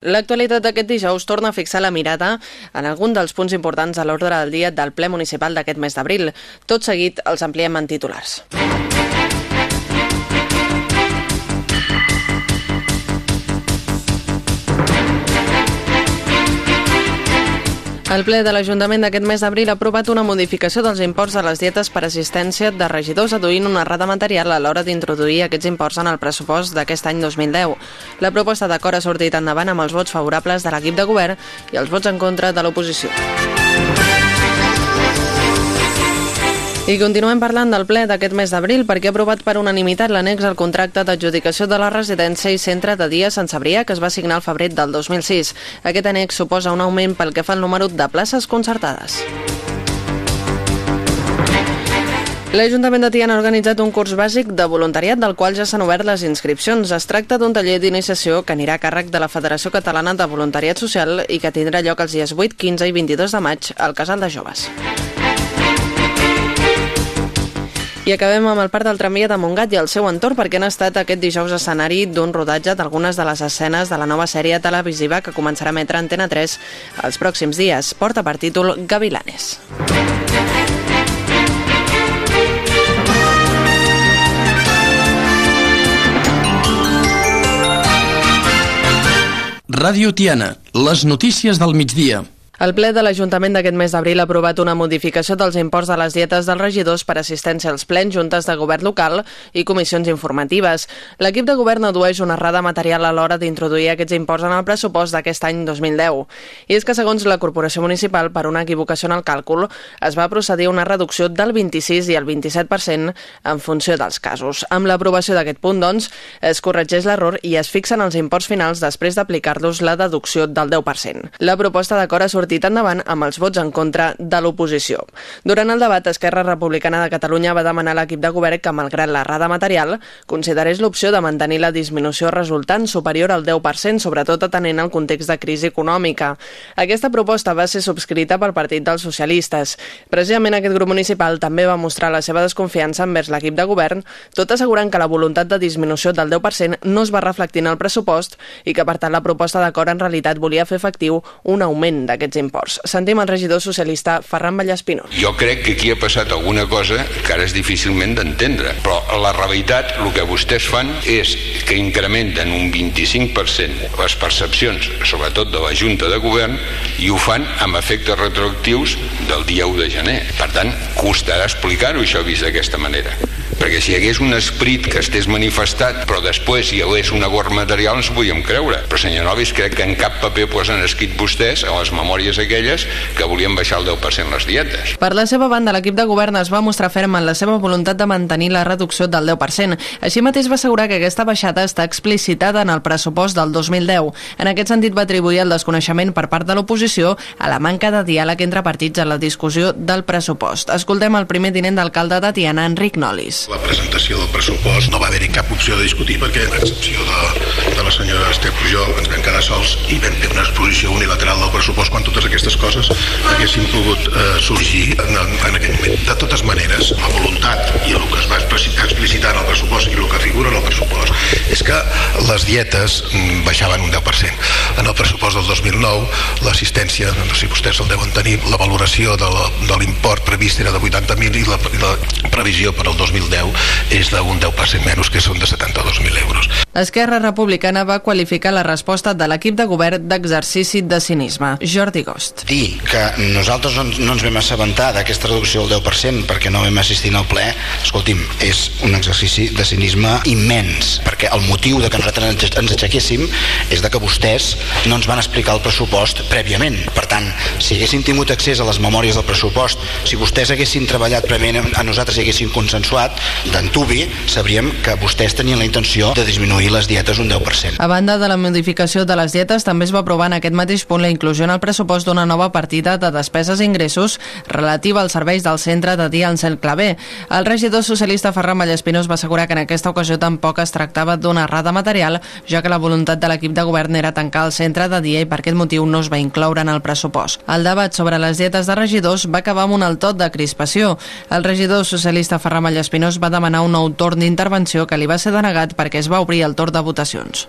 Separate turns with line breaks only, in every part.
L'actualitat d'aquest dijous torna a fixar la mirada en algun dels punts importants a l'ordre del dia del ple municipal d'aquest mes d'abril. Tot seguit els ampliem en titulars. El ple de l'Ajuntament d'aquest mes d'abril ha aprovat una modificació dels imports de les dietes per assistència de regidors aduint una errada material a l'hora d'introduir aquests imports en el pressupost d'aquest any 2010. La proposta d'acord ha sortit endavant amb els vots favorables de l'equip de govern i els vots en contra de l'oposició. I continuem parlant del ple d'aquest mes d'abril perquè ha aprovat per unanimitat l'annex al contracte d'adjudicació de la residència i centre de dia Sant Sabrià que es va signar al febrer del 2006. Aquest annex suposa un augment pel que fa al número de places concertades. L'Ajuntament de Tiana ha organitzat un curs bàsic de voluntariat del qual ja s'han obert les inscripcions. Es tracta d'un taller d'iniciació que anirà a càrrec de la Federació Catalana de Voluntariat Social i que tindrà lloc els dies 8, 15 i 22 de maig al Casal de Joves. I acabem amb el Parc del Tramvia de Montgat i el seu entorn perquè han estat aquest dijous escenari d'un rodatge d'algunes de les escenes de la nova sèrie televisiva que començarà a emetre Antena 3 els pròxims dies. Porta per títol Gavilanes.
Ràdio Tiana, les notícies del migdia.
El ple de l'Ajuntament d'aquest mes d'abril ha aprovat una modificació dels imports de les dietes dels regidors per assistència als plens, juntes de govern local i comissions informatives. L'equip de govern adueix una errada material a l'hora d'introduir aquests imports en el pressupost d'aquest any 2010. I és que, segons la Corporació Municipal, per una equivocació en el càlcul, es va procedir a una reducció del 26 i el 27% en funció dels casos. Amb l'aprovació d'aquest punt, doncs, es corregeix l'error i es fixen els imports finals després d'aplicar-los la deducció del 10%. La proposta d'acord ha sortit sortit endavant amb els vots en contra de l'oposició. Durant el debat, Esquerra Republicana de Catalunya va demanar a l'equip de govern que, malgrat l'errada material, considerés l'opció de mantenir la disminució resultant superior al 10%, sobretot atenent al context de crisi econòmica. Aquesta proposta va ser subscrita pel Partit dels Socialistes. Precisament aquest grup municipal també va mostrar la seva desconfiança envers l'equip de govern, tot assegurant que la voluntat de disminució del 10% no es va reflectir en el pressupost i que, per tant, la proposta d'acord en realitat volia fer efectiu un augment d'aquests imports. Sentim el regidor socialista Ferran Vallespino.
Jo crec que aquí ha passat alguna cosa que ara és difícilment d'entendre, però la realitat, el que vostès fan és que incrementen un 25% les percepcions, sobretot de la Junta de Govern, i ho fan amb efectes retroactius del dia 1 de gener. Per tant, costarà explicar-ho això vist d'aquesta manera perquè si hi hagués un esprit que estés manifestat però després hi hagués un acord material ens ho podíem creure, però senyor Novis crec que en cap paper posen escrit vostès a les memòries aquelles que volien baixar el 10% les dietes.
Per la seva banda, l'equip de govern es va mostrar ferm en la seva voluntat de mantenir la reducció del 10%. Així mateix va assegurar que aquesta baixada està explicitada en el pressupost del 2010. En aquest sentit va atribuir el desconeixement per part de l'oposició a la manca de diàleg entre partits en la discussió del pressupost. Escoltem el primer tinent d'alcalde de Tiana, Enric Nolis
la presentació del pressupost no va haver-hi cap opció de discutir perquè, a excepció de, de la senyora Esther Pujol, ens vam quedar sols i vam fer una exposició unilateral del pressupost quan totes aquestes coses haguessin pogut eh, sorgir en, en aquell moment. De totes maneres, la voluntat i el que es va explicitar en el pressupost i el que figura en el pressupost és que les dietes mm, baixaven un 10%. En el pressupost del 2009, l'assistència, no sé si vostès el deuen tenir, la valoració de l'import previst era de 80.000 i la, la previsió per al 2010 2010 és d'un 10% menys, que són de 72.000 euros.
Esquerra Republicana va qualificar la resposta de l'equip de govern d'exercici de cinisme. Jordi Gost.
Dir que nosaltres no, no ens vam assabentar d'aquesta reducció del 10% perquè no vam assistir al ple, escolti'm, és un exercici de cinisme immens, perquè el motiu de que nosaltres ens aixequéssim és de que vostès no ens van explicar el pressupost prèviament. Per tant, si haguessin tingut accés a les memòries del pressupost, si vostès haguessin treballat prèviament a nosaltres i haguessin consensuat, d'antubi, sabríem que vostès tenien la intenció de disminuir les dietes un 10%.
A banda de la modificació de les dietes, també es va aprovar en aquest mateix punt la inclusió en el pressupost d'una nova partida de despeses i ingressos relativa als serveis del centre de dia en cel clavé. El regidor socialista Ferran Vallespinós va assegurar que en aquesta ocasió tampoc es tractava d'una errada material, ja que la voluntat de l'equip de govern era tancar el centre de dia i per aquest motiu no es va incloure en el pressupost. El debat sobre les dietes de regidors va acabar amb un altot de crispació. El regidor socialista Ferran Vallespinós va demanar un nou torn d'intervenció que li va ser denegat perquè es va obrir el torn de votacions.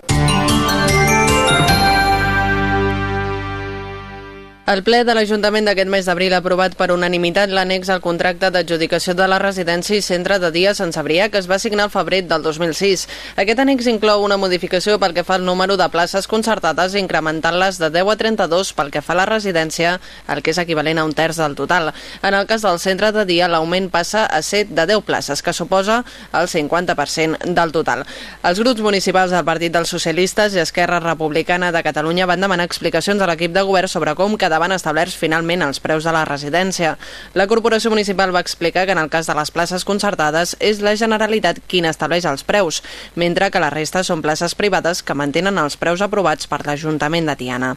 El ple de l'Ajuntament d'aquest mes d'abril ha aprovat per unanimitat l'annex al contracte d'adjudicació de la residència i centre de dia Sant Sabrià que es va signar al febrer del 2006. Aquest annex inclou una modificació pel que fa al número de places concertades incrementant-les de 10 a 32 pel que fa a la residència, el que és equivalent a un terç del total. En el cas del centre de dia, l'augment passa a ser de 10 places, que suposa el 50% del total. Els grups municipals del Partit dels Socialistes i Esquerra Republicana de Catalunya van demanar explicacions a l'equip de govern sobre com cada quedaven establerts finalment els preus de la residència. La Corporació Municipal va explicar que en el cas de les places concertades és la Generalitat qui estableix els preus, mentre que la resta són places privades que mantenen els preus aprovats per l'Ajuntament de Tiana.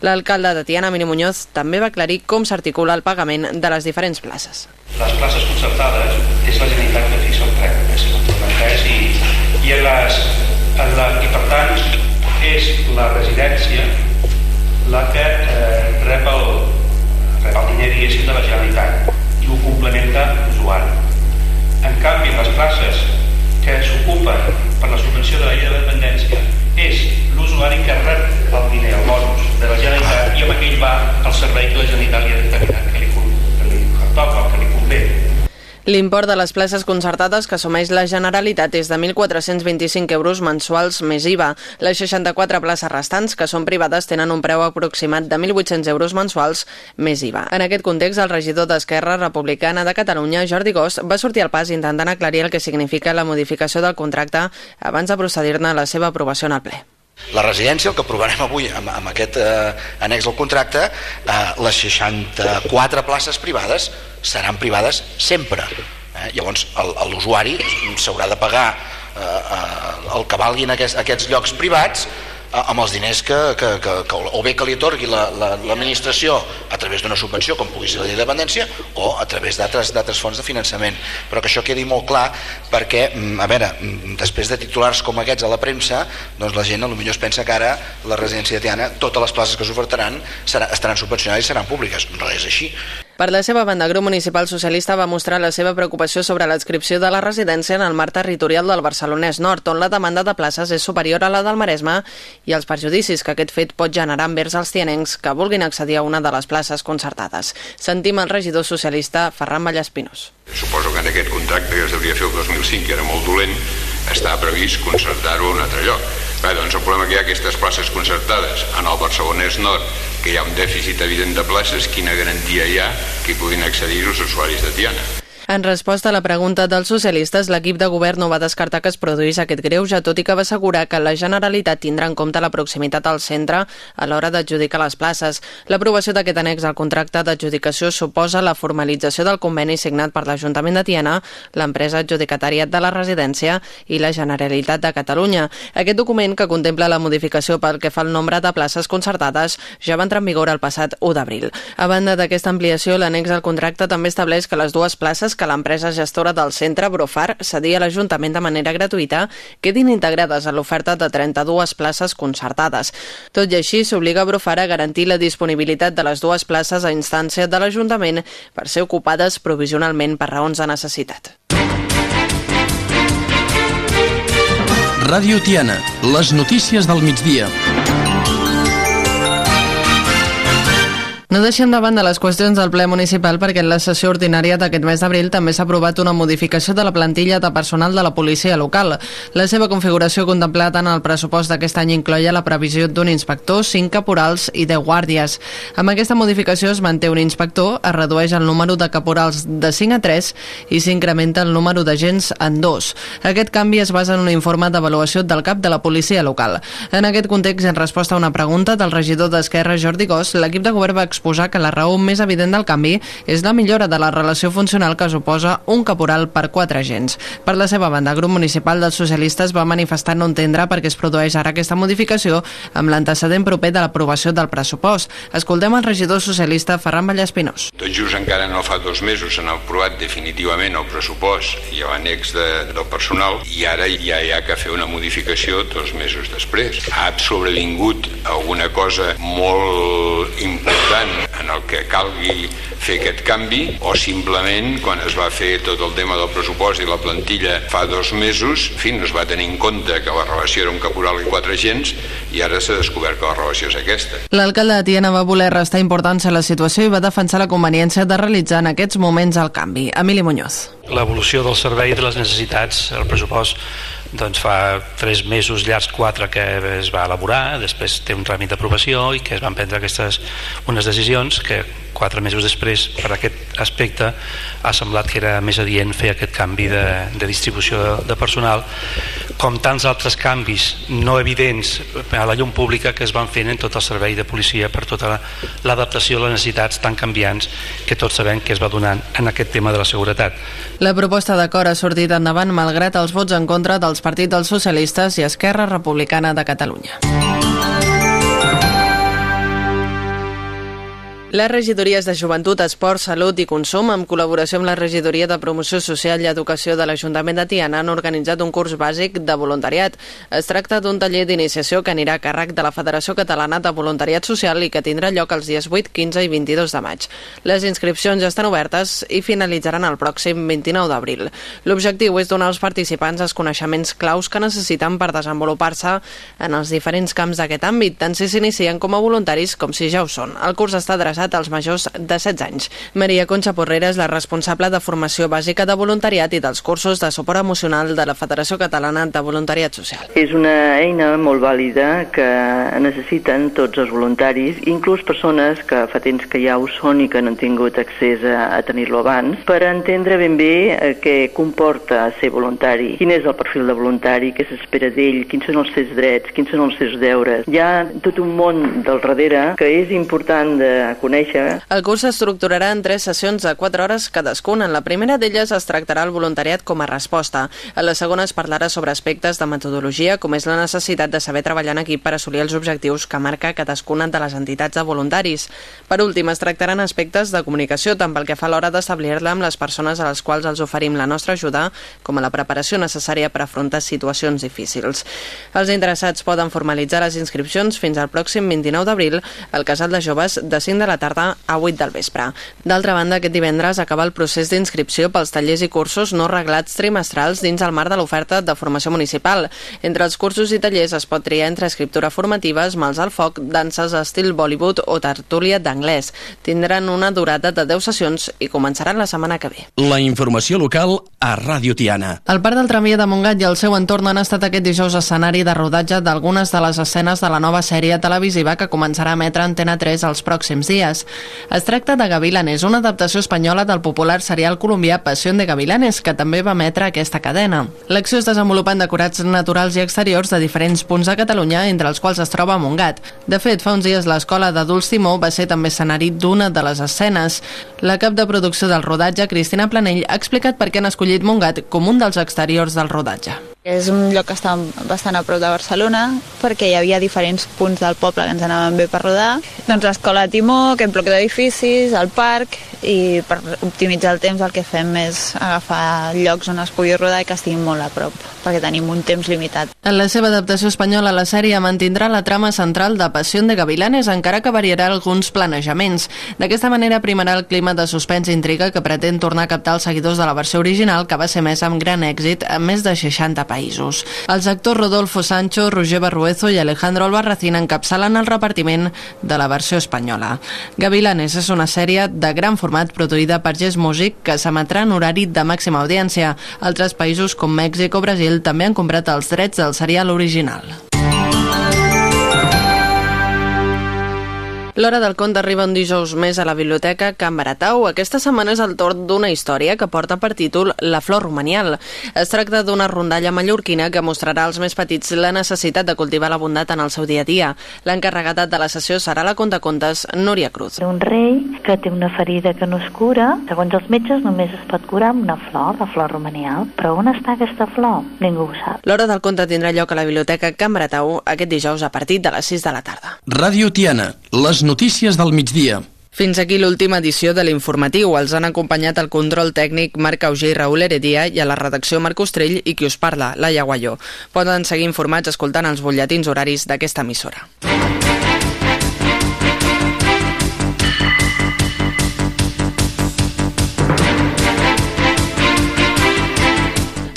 L'alcalde de Tiana, Mini Muñoz, també va aclarir com s'articula el pagament de les diferents places.
Les places concertades és la Generalitat que fixa el preu, és l'entès i, i, les, la, i per tant és la residència la que eh, rep, el, rep el diner diguéssim de la Generalitat i ho complementa l'usuari. En canvi, les places que s'ocupen per la subvenció de la llei de dependència és l'usuari que rep el diner, el bonus de la Generalitat i amb aquell va el servei que la Generalitat li ha determinat que li, que li toca que li convé.
L'import de les places concertades que assumeix la Generalitat és de 1.425 euros mensuals més IVA. Les 64 places restants, que són privades, tenen un preu aproximat de 1.800 euros mensuals més IVA. En aquest context, el regidor d'Esquerra Republicana de Catalunya, Jordi Gós, va sortir al pas intentant aclarir el que significa la modificació del contracte abans de procedir-ne a la seva aprovació en el ple.
La residència, el que aprovarem avui amb, amb aquest eh, annex al contracte, eh, les 64 places privades seran privades sempre. Eh? Llavors, l'usuari s'haurà de pagar eh, eh, el que valguin aquests, aquests llocs privats amb els diners que, que, que, que o bé que li atorgui l'administració la, la, a través d'una subvenció com pugui ser la llei de dependència o a través d'altres fonts de finançament. Però que això quedi molt clar perquè mm, a veure, mm, després de titulars com aquests a la premsa, doncs la gent potser es pensa que ara la residència de Tiana totes les places que s'ofertaran estaran subvencionades i seran públiques, no és així
per la seva banda, el grup municipal socialista va mostrar la seva preocupació sobre l'adscripció de la residència en el marc territorial del Barcelonès Nord, on la demanda de places és superior a la del Maresme i els perjudicis que aquest fet pot generar envers els tianencs que vulguin accedir a una de les places concertades. Sentim el regidor socialista Ferran Vallespinós.
Suposo que en aquest contracte que s'hauria de fer el 2005, que era molt dolent, està previst concertar-ho en un altre lloc. Bé, doncs el problema que hi ha aquestes places concertades en el Barcelonès Nord que hi ha un dèficit evident de places, quina garantia hi ha que puguin accedir els usuaris de Tiana?
En resposta a la pregunta dels socialistes, l'equip de govern no va descartar que es produís aquest greuge, tot i que va assegurar que la Generalitat tindrà en compte la proximitat al centre a l'hora d'adjudicar les places. L'aprovació d'aquest annex al contracte d'adjudicació suposa la formalització del conveni signat per l'Ajuntament de Tiana, l'empresa adjudicatària de la residència i la Generalitat de Catalunya. Aquest document, que contempla la modificació pel que fa al nombre de places concertades, ja va entrar en vigor el passat 1 d'abril. A banda d'aquesta ampliació, l'annex al contracte també estableix que les dues places que l'empresa gestora del centre, Brofar, cedia a l'Ajuntament de manera gratuïta, quedin integrades a l'oferta de 32 places concertades. Tot i així, s'obliga Brofar a garantir la disponibilitat de les dues places a instància de l'Ajuntament per ser ocupades provisionalment per raons de necessitat.
Ràdio Tiana, les notícies del migdia.
No deixem de banda les qüestions del ple municipal perquè en la sessió ordinària d'aquest mes d'abril també s'ha aprovat una modificació de la plantilla de personal de la policia local. La seva configuració contemplada en el pressupost d'aquest any incloia la previsió d'un inspector, 5 caporals i 10 guàrdies. Amb aquesta modificació es manté un inspector, es redueix el número de caporals de 5 a 3 i s'incrementa el número d'agents en 2. Aquest canvi es basa en un informe d'avaluació del cap de la policia local. En aquest context, en resposta a una pregunta del regidor d'Esquerra Jordi Gós, l'equip de govern va exposar que la raó més evident del canvi és la millora de la relació funcional que suposa un caporal per quatre agents. Per la seva banda, el grup municipal dels socialistes va manifestar no entendre perquè es produeix ara aquesta modificació amb l'antecedent proper de l'aprovació del pressupost. Escoltem el regidor socialista Ferran Vallespinós.
Tot just encara no fa dos mesos s'han aprovat definitivament el pressupost i l'annex de, del personal i ara ja hi ha que fer una modificació dos mesos després. Ha sobrevingut alguna cosa molt important en el que calgui fer aquest canvi o simplement quan es va fer tot el tema del pressupost i la plantilla fa dos mesos, en fi, no es va tenir en compte que la relació era un caporal i quatre agents i ara s'ha descobert que la relació és aquesta.
L'alcalde de Tiana va voler restar importància a la situació i va defensar la conveniència de realitzar en aquests moments el canvi. Emili Muñoz.
L'evolució del servei de les necessitats, el pressupost doncs fa tres mesos llargs, quatre que es va elaborar, després té un tràmit d'aprovació i que es van prendre aquestes unes decisions que quatre mesos després per aquest aspecte ha semblat que era més adient fer aquest canvi de, de distribució de, de personal com tants altres canvis no evidents a la llum pública que es van fent en tot el servei de policia per tota l'adaptació a les necessitats tan canviants que tots sabem que es va donant en aquest tema de la seguretat.
La proposta d'acord ha sortit endavant malgrat els vots en contra dels partits dels socialistes i Esquerra Republicana de Catalunya. Les regidories de Joventut, Esport, Salut i Consum, en col·laboració amb la Regidoria de Promoció Social i Educació de l'Ajuntament de Tiana, han organitzat un curs bàsic de voluntariat. Es tracta d'un taller d'iniciació que anirà a càrrec de la Federació Catalana de Voluntariat Social i que tindrà lloc els dies 8, 15 i 22 de maig. Les inscripcions ja estan obertes i finalitzaran el pròxim 29 d'abril. L'objectiu és donar als participants els coneixements claus que necessiten per desenvolupar-se en els diferents camps d'aquest àmbit, tant si s'inicien com a voluntaris com si ja ho són. El curs està adreçat adreçat als majors de 16 anys. Maria Concha Porrera és la responsable de formació bàsica de voluntariat i dels cursos de suport emocional de la Federació Catalana de Voluntariat Social.
És una eina molt vàlida que necessiten tots els voluntaris, inclús persones que fa temps que ja ho són i que no han tingut accés a, a tenir-lo abans, per entendre ben bé eh, què comporta ser voluntari, quin és el perfil de voluntari, què s'espera d'ell, quins són els seus drets, quins són els seus deures. Hi ha tot un món del darrere que és important de conèixer conèixer.
El curs s'estructurarà en tres sessions de 4 hores cadascuna. En la primera d'elles es tractarà el voluntariat com a resposta. En la segona es parlarà sobre aspectes de metodologia, com és la necessitat de saber treballar en equip per assolir els objectius que marca cadascuna de les entitats de voluntaris. Per últim, es tractaran aspectes de comunicació, tant pel que fa a l'hora d'establir-la amb les persones a les quals els oferim la nostra ajuda, com a la preparació necessària per afrontar situacions difícils. Els interessats poden formalitzar les inscripcions fins al pròxim 29 d'abril al Casal de Joves de 5 de la tarda a 8 del vespre. D'altra banda, aquest divendres acaba el procés d'inscripció pels tallers i cursos no reglats trimestrals dins el marc de l'oferta de formació municipal. Entre els cursos i tallers es pot triar entre escriptura formativa, esmals al foc, danses estil Bollywood o tertúlia d'anglès. Tindran una durada de 10 sessions i començaran la setmana que ve.
La informació local a Ràdio Tiana.
El Parc del Tramvia de Montgat i el seu entorn han estat aquest dijous escenari de rodatge d'algunes de les escenes de la nova sèrie televisiva que començarà a emetre Antena 3 els pròxims dies dies. Es tracta de Gavilanes, una adaptació espanyola del popular serial colombià Passió de Gavilanes, que també va emetre aquesta cadena. L'acció es desenvolupa en decorats naturals i exteriors de diferents punts de Catalunya, entre els quals es troba Montgat. De fet, fa uns dies l'escola d'adults Timó va ser també escenari d'una de les escenes. La cap de producció del rodatge, Cristina Planell, ha explicat per què han escollit Montgat com un dels exteriors del rodatge.
És un lloc que està bastant a prop de Barcelona perquè hi havia diferents punts del poble que ens anaven bé per rodar. Doncs l'escola Timó, aquest bloc d'edificis, el parc i per optimitzar el temps el que fem és agafar llocs on es pugui rodar i que estiguin molt a prop perquè tenim un temps limitat.
En la seva adaptació espanyola la sèrie mantindrà la trama central de Passió de Gavilanes encara que variarà alguns planejaments. D'aquesta manera primarà el clima de suspens i intriga que pretén tornar a captar els seguidors de la versió original que va ser més amb gran èxit en més de 60 països. Els actors Rodolfo Sancho, Roger Barruezo i Alejandro Albarracín encapçalen el repartiment de la versió espanyola. Gavilanes és una sèrie de gran format produïda per Gest Music que s'emetrà en horari de màxima audiència. Altres països com Mèxic o Brasil també han comprat els drets del serial original. L'Hora del Conte arriba un dijous més a la Biblioteca Can Baratau. Aquesta setmana és el torn d'una història que porta per títol La flor romanial. Es tracta d'una rondalla mallorquina que mostrarà als més petits la necessitat de cultivar la bondat en el seu dia a dia. L'encarregada de la sessió serà la contacontes Núria Cruz.
Un rei que té una ferida que no es cura, segons els metges només es pot curar amb una flor, la flor romanial. Però on està aquesta flor? Ningú ho sap.
L'Hora del Conte tindrà lloc a la Biblioteca Can Baratau aquest dijous a partir de les 6 de la tarda.
Ràdio Tiana, les notícies del migdia.
Fins aquí l'última edició de l'informatiu. Els han acompanyat el control tècnic Marc Auger i Raül Heredia i a la redacció Marc Ostrell i qui us parla, Laia Guaió. Poden seguir informats escoltant els butlletins horaris d'aquesta emissora.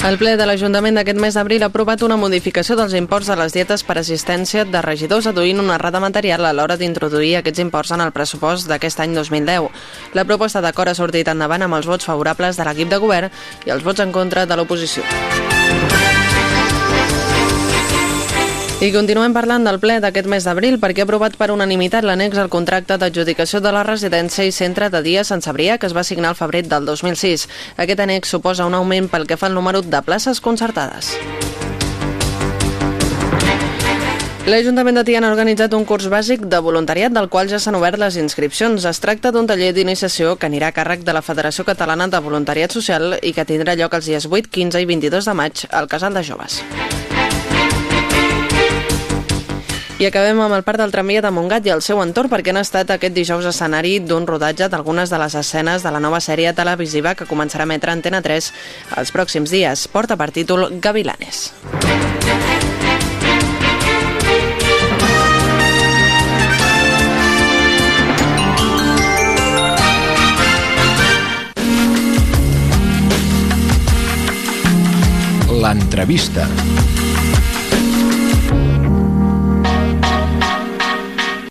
El ple de l'Ajuntament d'aquest mes d'abril ha aprovat una modificació dels imports de les dietes per assistència de regidors aduint una errada material a l'hora d'introduir aquests imports en el pressupost d'aquest any 2010. La proposta d'acord ha sortit endavant amb els vots favorables de l'equip de govern i els vots en contra de l'oposició. I continuem parlant del ple d'aquest mes d'abril perquè ha aprovat per unanimitat l'annex al contracte d'adjudicació de la residència i centre de dia Sant Sabrià que es va signar al febrer del 2006. Aquest annex suposa un augment pel que fa al número de places concertades. L'Ajuntament de Tiana ha organitzat un curs bàsic de voluntariat del qual ja s'han obert les inscripcions. Es tracta d'un taller d'iniciació que anirà a càrrec de la Federació Catalana de Voluntariat Social i que tindrà lloc els dies 8, 15 i 22 de maig al Casal de Joves. Acabem amb el Parc del Tramvia de Montgat i el seu entorn perquè han estat aquest dijous escenari d'un rodatge d'algunes de les escenes de la nova sèrie televisiva que començarà a emetre Antena 3 els pròxims dies. Porta per títol Gavilanes.
L'entrevista.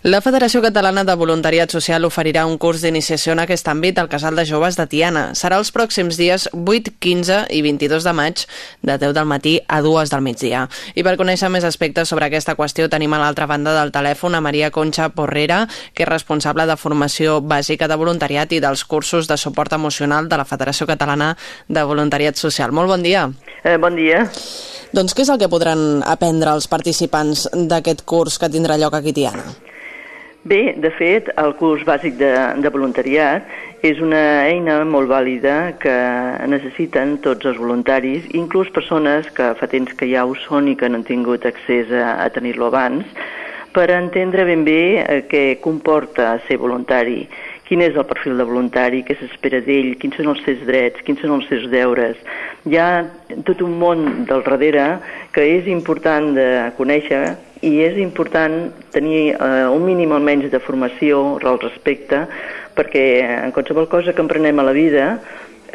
La Federació Catalana de Voluntariat Social oferirà un curs d'iniciació en aquest àmbit al Casal de Joves de Tiana. Serà els pròxims dies 8, 15 i 22 de maig, de 10 del matí a 2 del migdia. I per conèixer més aspectes sobre aquesta qüestió tenim a l'altra banda del telèfon a Maria Concha Porrera, que és responsable de formació bàsica de voluntariat i dels cursos de suport emocional de la Federació Catalana de Voluntariat Social. Molt bon dia.
Eh, bon dia.
Doncs què és el que podran aprendre els participants d'aquest curs que tindrà lloc aquí Tiana?
Bé, de fet, el curs bàsic de, de voluntariat és una eina molt vàlida que necessiten tots els voluntaris, inclús persones que fa temps que ja ho són i que no han tingut accés a, a tenir-lo abans, per entendre ben bé eh, què comporta ser voluntari, quin és el perfil de voluntari, què s'espera d'ell, quins són els seus drets, quins són els seus deures. Hi ha tot un món del darrere que és important de conèixer i és important tenir eh, un mínim almenys de formació al respecte perquè en qualsevol cosa que emprenem a la vida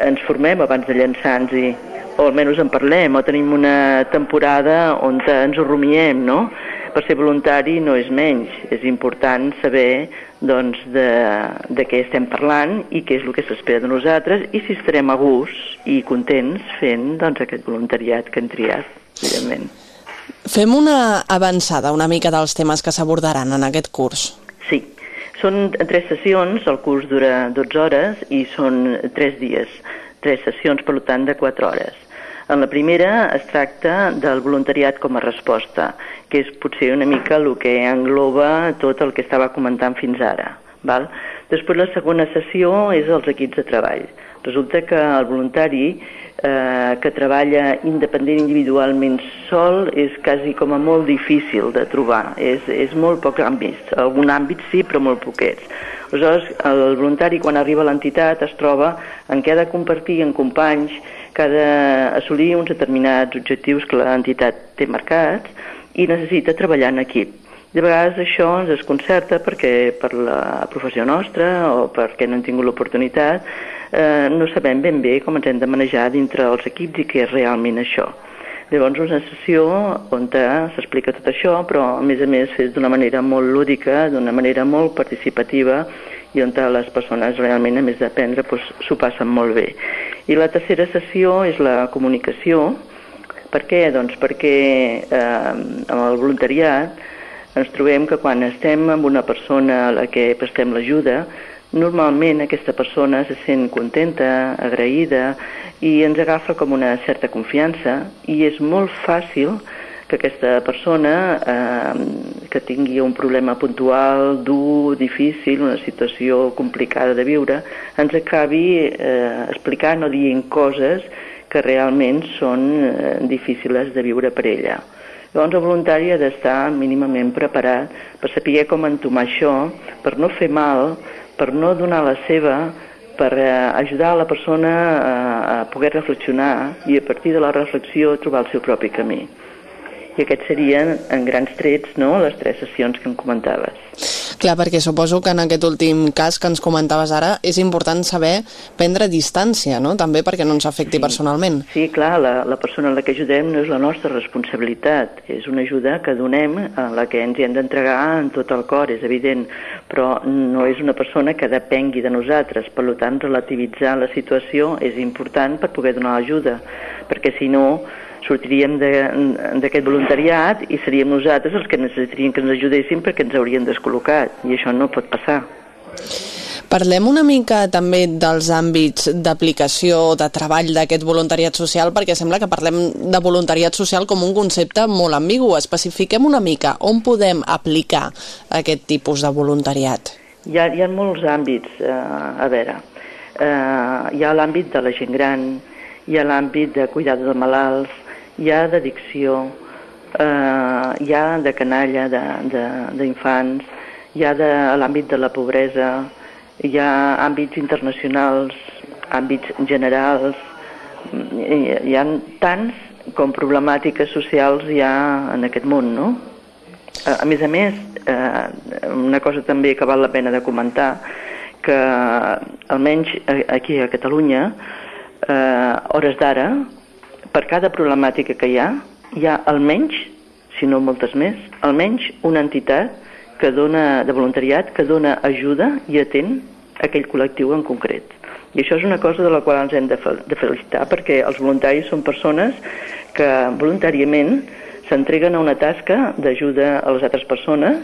ens formem abans de llançar-nos-hi o almenys en parlem, o tenim una temporada on ens ho rumiem, no? Per ser voluntari no és menys, és important saber doncs, de, de què estem parlant i què és el que s'espera de nosaltres i si estarem a gust i contents fent doncs, aquest voluntariat que hem triat, evidentment.
Fem una avançada una mica dels temes que s'abordaran en aquest curs.
Sí, són tres sessions, el curs dura 12 hores i són tres dies, tres sessions, per tant, de 4 hores. En la primera es tracta del voluntariat com a resposta, que és potser una mica el que engloba tot el que estava comentant fins ara. Val? Després la segona sessió és els equips de treball. Resulta que el voluntari eh, que treballa independent individualment sol és quasi com a molt difícil de trobar, és, és molt poc àmbit, algun àmbit sí però molt poquets. Aleshores, el voluntari quan arriba a l'entitat es troba en què ha de compartir en companys, que ha d'assolir uns determinats objectius que l'entitat té marcats i necessita treballar en equip. De vegades això ens desconcerta perquè per la professió nostra o perquè no hem tingut l'oportunitat eh, no sabem ben bé com ens hem de manejar dintre els equips i què és realment això. Llavors, una sessió on s'explica tot això, però a més a més és d'una manera molt lúdica, d'una manera molt participativa i on les persones realment, a més d'aprendre, doncs, s'ho passen molt bé. I la tercera sessió és la comunicació. Per què? Doncs perquè eh, amb el voluntariat ens trobem que quan estem amb una persona a la que prestem l'ajuda, Normalment aquesta persona se sent contenta, agraïda i ens agafa com una certa confiança i és molt fàcil que aquesta persona eh, que tingui un problema puntual, dur, difícil, una situació complicada de viure, ens acabi eh, explicant o dient coses que realment són eh, difícils de viure per ella. Llavors el voluntari ha d'estar mínimament preparat per saber com entomar això, per no fer mal, per no donar la seva, per eh, ajudar la persona a, a poder reflexionar i a partir de la reflexió trobar el seu propi camí. I aquests serien, en grans trets, no, les tres sessions que em comentaves.
Clar, perquè suposo que en aquest últim cas que ens comentaves ara és important saber prendre distància, no? també perquè no ens afecti
sí.
personalment.
Sí, clar, la, la persona a la que ajudem no és la nostra responsabilitat, és una ajuda que donem a la que ens hi hem d'entregar en tot el cor, és evident, però no és una persona que depengui de nosaltres, per tant relativitzar la situació és important per poder donar ajuda, perquè si no sortiríem d'aquest voluntariat i seríem nosaltres els que necessitaríem que ens ajudessin perquè ens haurien descol·locat i això no pot passar.
Parlem una mica també dels àmbits d'aplicació o de treball d'aquest voluntariat social, perquè sembla que parlem de voluntariat social com un concepte molt ambigu. Especifiquem una mica on podem aplicar aquest tipus de voluntariat.
Hi ha, hi ha molts àmbits, eh, a veure. Eh, hi ha l'àmbit de la gent gran, hi ha l'àmbit de cuidar de malalts, hi ha d'addicció, eh, hi ha de canalla d'infants, hi ha de l'àmbit de la pobresa, hi ha àmbits internacionals, àmbits generals, hi, hi ha tants com problemàtiques socials hi ha en aquest món, no? A més a més, eh, una cosa també que val la pena de comentar, que almenys aquí a Catalunya, eh, hores d'ara, per cada problemàtica que hi ha, hi ha almenys, si no moltes més, almenys una entitat que dona, de voluntariat que dona ajuda i atén aquell col·lectiu en concret. I això és una cosa de la qual ens hem de, de felicitar perquè els voluntaris són persones que voluntàriament s'entreguen a una tasca d'ajuda a les altres persones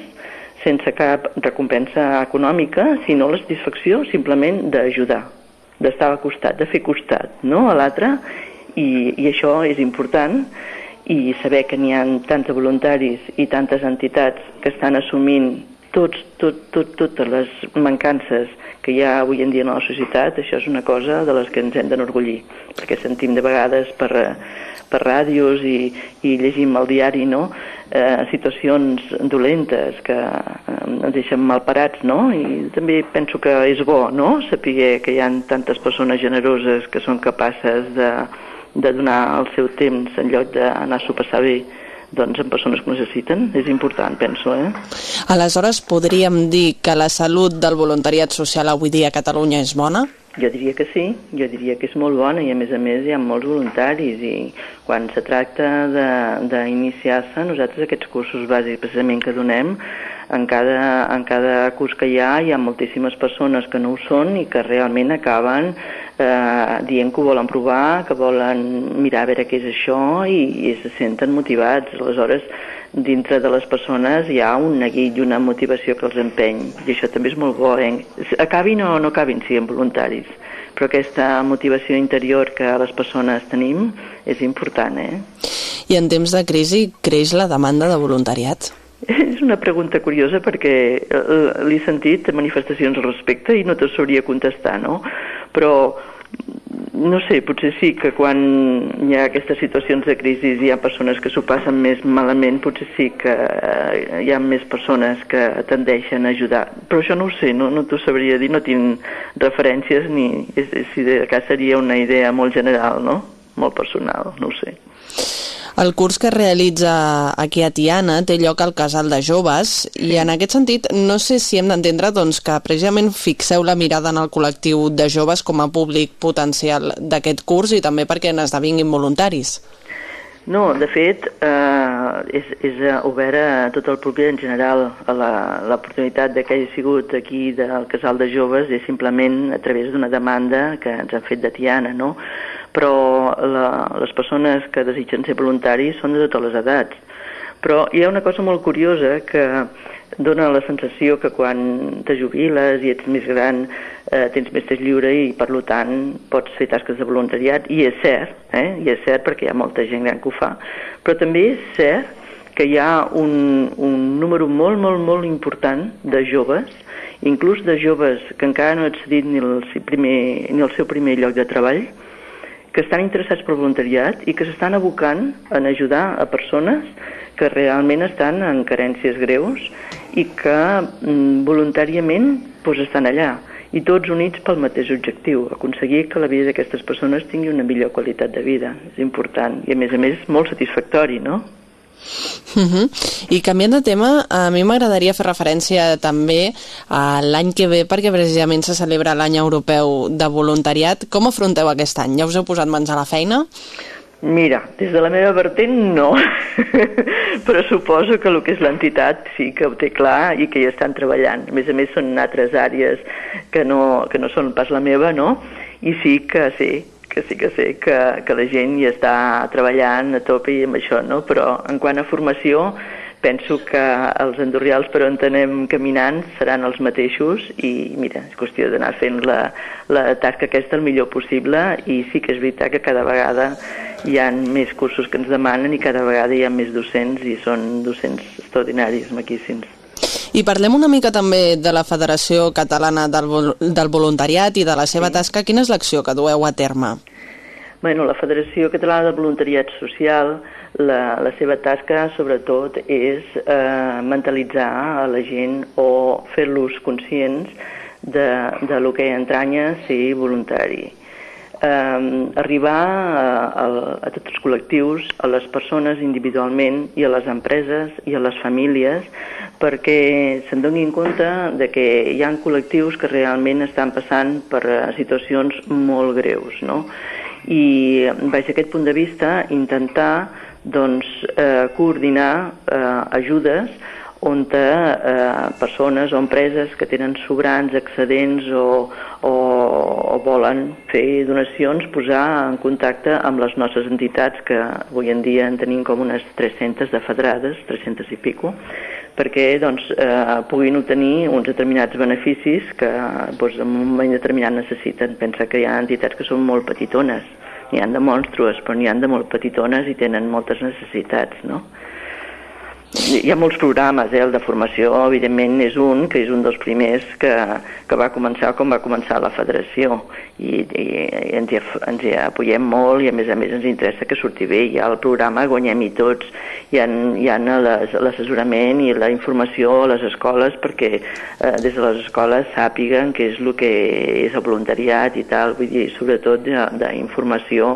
sense cap recompensa econòmica, sinó la satisfacció simplement d'ajudar, d'estar al costat, de fer costat no? a l'altre i, i això és important i saber que n'hi ha tants voluntaris i tantes entitats que estan assumint tots, tot, tot, totes les mancances que hi ha avui en dia en la societat, això és una cosa de les que ens hem d'enorgullir, perquè sentim de vegades per, per ràdios i, i llegim al diari no? eh, situacions dolentes que eh, ens deixen mal parats, no? I també penso que és bo, no?, saber que hi ha tantes persones generoses que són capaces de, de donar el seu temps en lloc d'anar a passar bé doncs en persones que necessiten, és important, penso. Eh?
Aleshores, podríem dir que la salut del voluntariat social avui dia a Catalunya és bona?
Jo diria que sí, jo diria que és molt bona i a més a més hi ha molts voluntaris i quan se tracta d'iniciar-se, nosaltres aquests cursos bàsics precisament que donem, en cada, en cada curs que hi ha hi ha moltíssimes persones que no ho són i que realment acaben eh, dient que ho volen provar, que volen mirar a veure què és això i, i se senten motivats. Aleshores, dintre de les persones hi ha un neguit i una motivació que els empeny i això també és molt bo. Eh? Acabin o no acabin siguin voluntaris, però aquesta motivació interior que les persones tenim és important. Eh?
I en temps de crisi creix la demanda de voluntariat?
És una pregunta curiosa perquè eh, l'he sentit manifestacions al respecte i no te sabria contestar, no? Però no sé, potser sí que quan hi ha aquestes situacions de crisi hi ha persones que s'ho passen més malament, potser sí que eh, hi ha més persones que tendeixen a ajudar. Però això no ho sé, no, no t'ho sabria dir, no tinc referències ni si de cas seria una idea molt general, no? Molt personal, no ho sé.
El curs que realitza aquí a Tiana té lloc al casal de joves sí. i en aquest sentit no sé si hem d'entendre doncs, que precisament fixeu la mirada en el col·lectiu de joves com a públic potencial d'aquest curs i també perquè n'esdevinguin voluntaris.
No, de fet, eh, és, és obert a tot el públic en general. L'oportunitat que hagi sigut aquí del casal de joves és simplement a través d'una demanda que ens han fet de Tiana, no? Però la, les persones que desitgen ser voluntaris són de totes les edats. Però hi ha una cosa molt curiosa que dona la sensació que quan te jubiles i ets més gran eh, tens més temps lliure i per tant pots fer tasques de voluntariat i és cert, eh? i és cert perquè hi ha molta gent gran que ho fa, però també és cert que hi ha un, un número molt, molt, molt important de joves, inclús de joves que encara no han accedit ni el, primer, ni el seu primer lloc de treball, que estan interessats per voluntariat i que s'estan abocant en ajudar a persones que realment estan en carències greus i que mm, voluntàriament doncs, estan allà i tots units pel mateix objectiu, aconseguir que la vida d'aquestes persones tingui una millor qualitat de vida. És important i, a més a més, molt satisfactori, no?
Uh -huh. I canviant de tema, a mi m'agradaria fer referència també a l'any que ve, perquè precisament se celebra l'any europeu de voluntariat. Com afronteu aquest any? Ja us heu posat mans a la feina?
Mira, des de la meva vertent no, però suposo que el que és l'entitat sí que ho té clar i que hi estan treballant. A més a més són altres àrees que no, que no són pas la meva, no? I sí que sí, que sí que sé que, que la gent hi està treballant a tope i amb això, no? Però en quant a formació, penso que els endorrials per on anem caminant seran els mateixos i mira, és qüestió d'anar fent la, la tasca aquesta el millor possible i sí que és veritat que cada vegada hi ha més cursos que ens demanen i cada vegada hi ha més docents i són docents extraordinaris, maquíssims.
I parlem una mica també de la Federació Catalana del, Vol del Voluntariat i de la seva sí. tasca. Quina és l'acció que dueu a terme?
Bueno, la Federació Catalana del Voluntariat Social, la, la seva tasca sobretot és eh, mentalitzar a la gent o fer-los conscients de, de lo que entranya ser voluntari eh, arribar a, a, a tots els col·lectius, a les persones individualment i a les empreses i a les famílies perquè se'n donin compte de que hi ha col·lectius que realment estan passant per eh, situacions molt greus, no? I baix aquest punt de vista intentar doncs, eh, coordinar eh, ajudes on eh, persones o empreses que tenen sobrants, excedents o, o, o volen fer donacions, posar en contacte amb les nostres entitats, que avui en dia en tenim com unes 300 de federades, 300 i pico, perquè doncs, eh, puguin obtenir uns determinats beneficis que doncs, en un moment determinat necessiten. Pensa que hi ha entitats que són molt petitones, n'hi han de monstrues, però n'hi han de molt petitones i tenen moltes necessitats, no? Hi ha molts programes, eh? el de formació evidentment és un, que és un dels primers que, que va començar com va començar la federació i, i, i ens, hi, ens hi apoyem molt i a més a més ens interessa que surti bé. Hi ha el programa Guanyem-hi tots, hi ha, hi ha l'assessorament i la informació a les escoles perquè eh, des de les escoles sàpiguen què és el que és el voluntariat i tal, vull dir, sobretot d'informació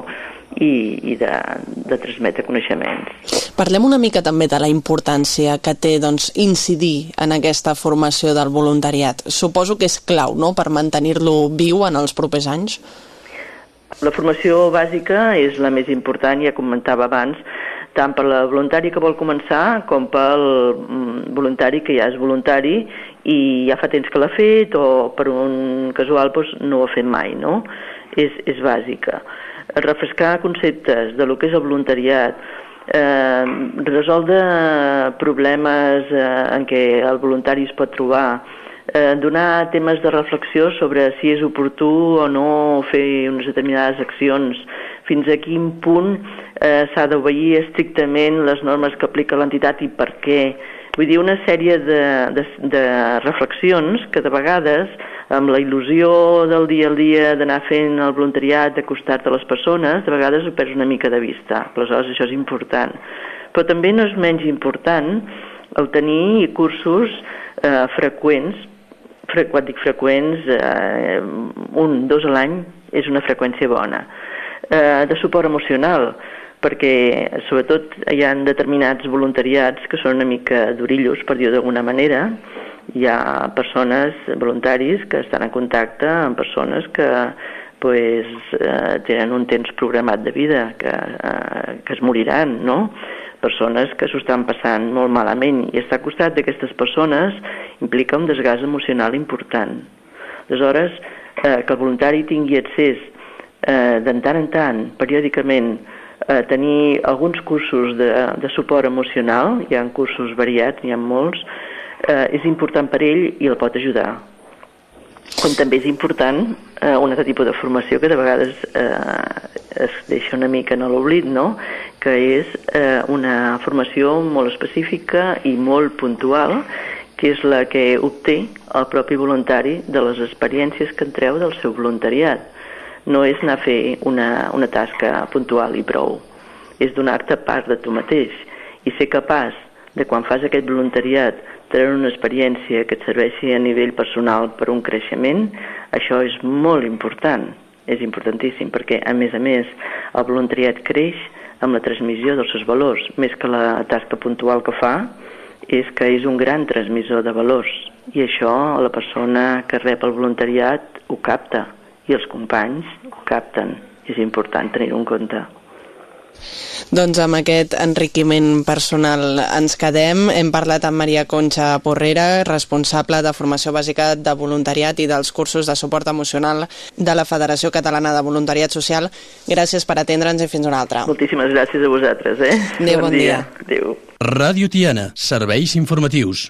i, i de, de transmetre coneixements.
Parlem una mica també de la importància que té doncs, incidir en aquesta formació del voluntariat. Suposo que és clau no?, per mantenir-lo viu en els propers anys.
La formació bàsica és la més important, ja comentava abans, tant per la voluntari que vol començar com pel mm, voluntari que ja és voluntari i ja fa temps que l'ha fet o per un casual doncs, no ho ha fet mai, no? És, és bàsica refrescar conceptes de lo que és el voluntariat, eh, resoldre problemes eh, en què el voluntari es pot trobar, eh, donar temes de reflexió sobre si és oportú o no fer unes determinades accions, fins a quin punt eh, s'ha d'obeir estrictament les normes que aplica l'entitat i per què. Vull dir, una sèrie de, de, de reflexions que de vegades amb la il·lusió del dia al dia d'anar fent el voluntariat, d'acostar-te a les persones, de vegades ho perds una mica de vista. Aleshores, això és important. Però també no és menys important el tenir cursos eh, freqüents, fre quan dic freqüents, eh, un, dos a l'any és una freqüència bona, eh, de suport emocional, perquè sobretot hi ha determinats voluntariats que són una mica d'orillos, per dir-ho d'alguna manera, hi ha persones, voluntaris, que estan en contacte amb persones que pues, eh, tenen un temps programat de vida, que, eh, que es moriran, no? Persones que s'ho estan passant molt malament i estar al costat d'aquestes persones implica un desgast emocional important. Aleshores, eh, que el voluntari tingui accés eh, de tant en tant, periòdicament, a tenir alguns cursos de, de suport emocional, hi ha cursos variats, n'hi ha molts, eh, és important per ell i el pot ajudar. Com també és important eh, un altre tipus de formació que de vegades eh, es deixa una mica en l'oblit, no? que és eh, una formació molt específica i molt puntual, que és la que obté el propi voluntari de les experiències que entreu del seu voluntariat. No és anar a fer una, una tasca puntual i prou, és donar-te part de tu mateix i ser capaç de quan fas aquest voluntariat tenir una experiència que et serveixi a nivell personal per un creixement, això és molt important, és importantíssim, perquè a més a més el voluntariat creix amb la transmissió dels seus valors, més que la tasca puntual que fa, és que és un gran transmissor de valors. I això la persona que rep el voluntariat ho capta i els companys ho capten. És important tenir-ho en compte.
Doncs amb aquest enriquiment personal ens quedem. Hem parlat amb Maria Concha Porrera, responsable de formació bàsica de voluntariat i dels cursos de suport emocional de la Federació Catalana de Voluntariat Social. Gràcies per atendre'ns i fins una altra.
Moltíssimes gràcies a vosaltres. Eh?
Adéu, bon, bon dia. dia.
Adéu.
Ràdio Tiana, serveis informatius.